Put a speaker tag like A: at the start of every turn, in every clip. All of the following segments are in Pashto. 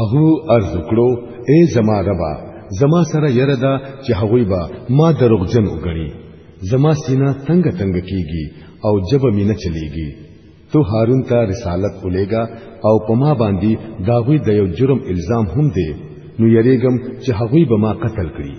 A: هغه ارز کړو اے زما ربا زما سره یره ده چې هغوی به ما دروغجن وګڼي زما سینه تنگ تنگ کیږي او جب مینه چلیږي تو هارون ته رسالت ولېګا او پما باندې داغوی د یو جرم الزام هم دی نو یریګم چې هغوی به ما قتل کړي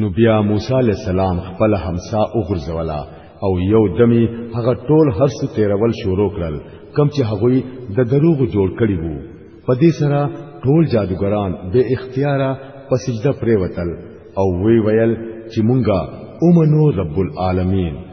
A: نو بیا موسی علی السلام خپل همسا وګرځولا او یو دمی هغه ټول هرڅ تیرول شروع کړل کم چې هغوی د دروغ جوړ کړي وو په دې سره ټول جادوګران به اختیاره په سجده پریوتل او وی ویل چې مونږه اومنو رب العالمین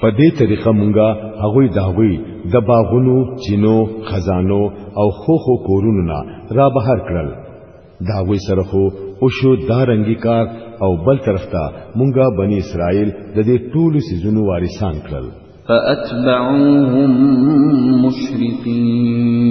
A: په دې
B: طریقه مونږه هغه د هغوی د باغونو، چینو، خزانو او خوخو کورونو نه را بهر کړل. دا هغوی سره خو او شو دا رنګي کار او بل طرف ته مونږه بنی اسرائیل د دې ټولو سيزونو وارثان کړل.
A: فأتبعوهم مشرقين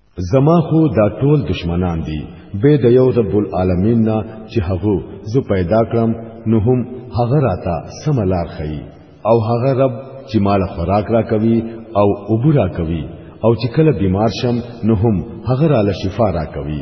B: زما
A: خو دا ټول دشمنان دي به د یو رب العالمین نه چې هغه زه پیدا کړم نو هم هغه راته سم لار خي او هغه رب چې مال خوراک را کوي او اوبو را کوي او چې کله بیمار شم نو هم هغه را له شفا را کوي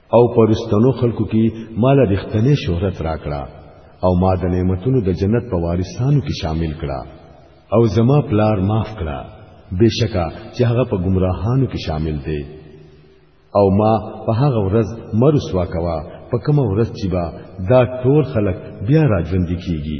A: او پرستنو خلکو کې مال رښتنې شهرت راکړه او ما د نعمتونو د جنت په وارثانو کې شامل کړه او زما پلار معاف کړه بشکا چې هغه په گمراهانو کې شامل دی او ما په هغه ورځ مرسوا کوا په کومه ورځ چې با دا ټول خلک بیا راځندې کیږي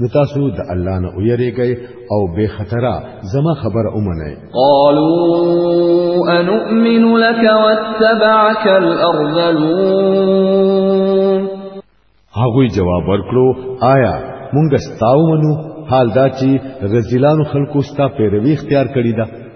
A: نو تاسو د الله نه ویریږئ او به خطره زما خبر اومنئ
B: قالوا انؤمن لك واتبعك الارذلون
A: هغه جواب ورکړو آیا مونږ ستاو منو حال دا چې رزیلانو خلکو ستا پیروي اختیار کړی ده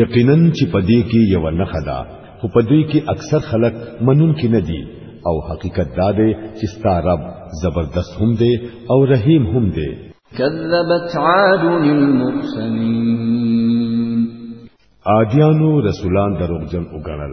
A: یقینا چې پدې کې یو نه خدا خو پدې کې اکثر خلک منون کې نه دي او حقیقت دا دی چې ستا رب زبردست هم دی او رحیم هم دی
B: كذبت عاد المرسلين
A: عادیانو رسولان دروغجن وګڼل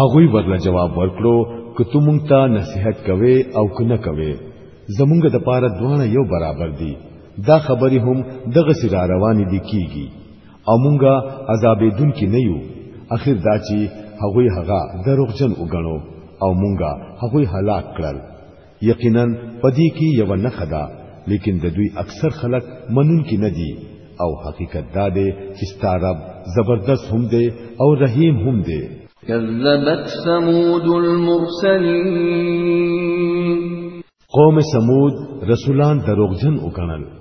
A: هغوی ورله جواب ورکړو که تو مونږ ته نصیحت کوي او که نه کوي زمونږ د پاره دوانه یو برابر دي دا خبرې هم دغه سي را روانې دي کیږي او مونږه عذابې دن کې نه یو اخر دا چې هغوی هغه دروغجن وګڼو او مونږه هغوی هلاک کړل یقینا پدی کی یو نه خدا لیکن د دوی اکثر خلک منون کی نه دی او حقیقت دا دی چې ستارب زبردست هم دی او رحیم هم دی
B: كذبت ثمود المرسلين
A: قوم ثمود رسولان دروغجن وکړل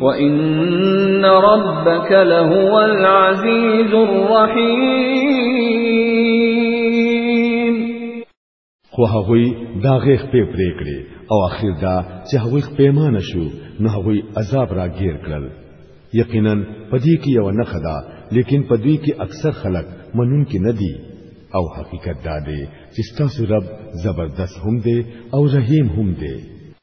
A: وَإِنَّ رَبَّكَ لَهُوَ الْعَزِيزُ الرَّحِيمُ
B: خو هغوی دا غیخ په پرې کړې او اخر دا چې هغوی پیمانه شو نو هغوی عذاب را گیر کړل یقینا پدې کې یو نه خدا لیکن پدوی کې اکثر خلک منون کې نه دي او حقیقت دا دی چې ستاسو رب زبردست هم دی او رحیم هم دی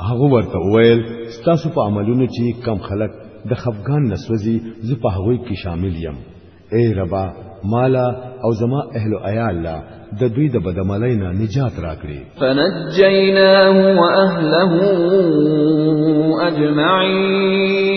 B: هغه ورته وویل ستاسو په عملونو چې کم خلک د خفغان نسوځي زه په هغه کې شامل یم اے ربا مالا او زما اهل عیال لا د دوی د بدعملۍ نه نجات راکړي فنجیناه واهله اجمعین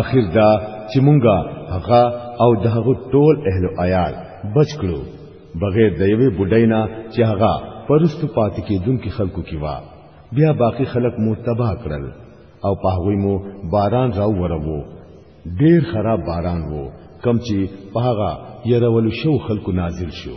A: اخر دا چې مونږه هغه او د هغه ټول اهل عیال بچ کړو بغیر د یوې بډاینا چې هغه پرستو پاتې کېدونکو خلکو کې وا بیا باقی خلک مو تباہ کړل او په هغه مو باران راو ورو ډیر خراب باران وو کم چې په هغه يرول شو خلکو نازل شو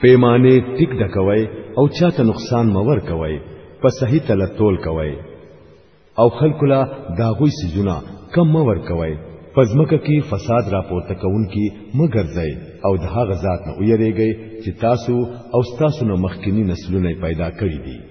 A: پیمانه ټیک د کوي او چاته نقصان مور کوي په صحیح تل تول کوي او خلق لا داغوي سيزونه کم مور کوي پزمکه کې فساد راپورته کوونکی مګر ځای او د هغه ذات نه ویریږي چې تاسو او تاسو نو مخکینی نسلونه پیدا کړی دي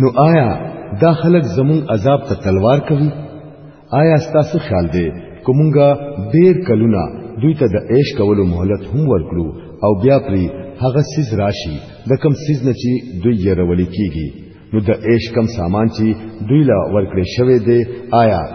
A: نو آیا دا خلک زمون عذاب ته تلوار کوي آیا ستاسو خیال دی کومګه ډیر کلونه دوی ته د عیش کولو مهلت هم ورکړو او بیا پری هغه سیز راشي د کم سیز نه چې دوی یې رولې کیږي نو د عیش کم سامان چې دوی لا ورکړې شوی دی آیا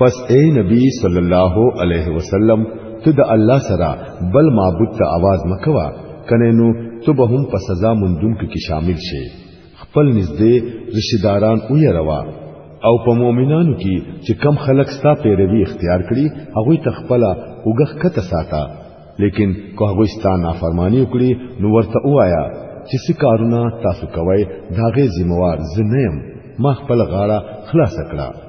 A: پس اے نبی صلی الله علیه وسلم ته د الله سره بل معبود ته आवाज مکوا کنه نو ته به هم په سزا مندونکو کې شامل شې خپل نږدې رشیداران او یروا او په مؤمنانو کې چې کم خلک ستا پیروي اختیار کړي هغه ته خپل اوګه کته ساته لیکن کو هغه ستا نافرمانی وکړي نو ورته وایا چې څه کارونه تاسو کوی داغه ذمہوار زنیم ما خپل غاړه خلاص کړه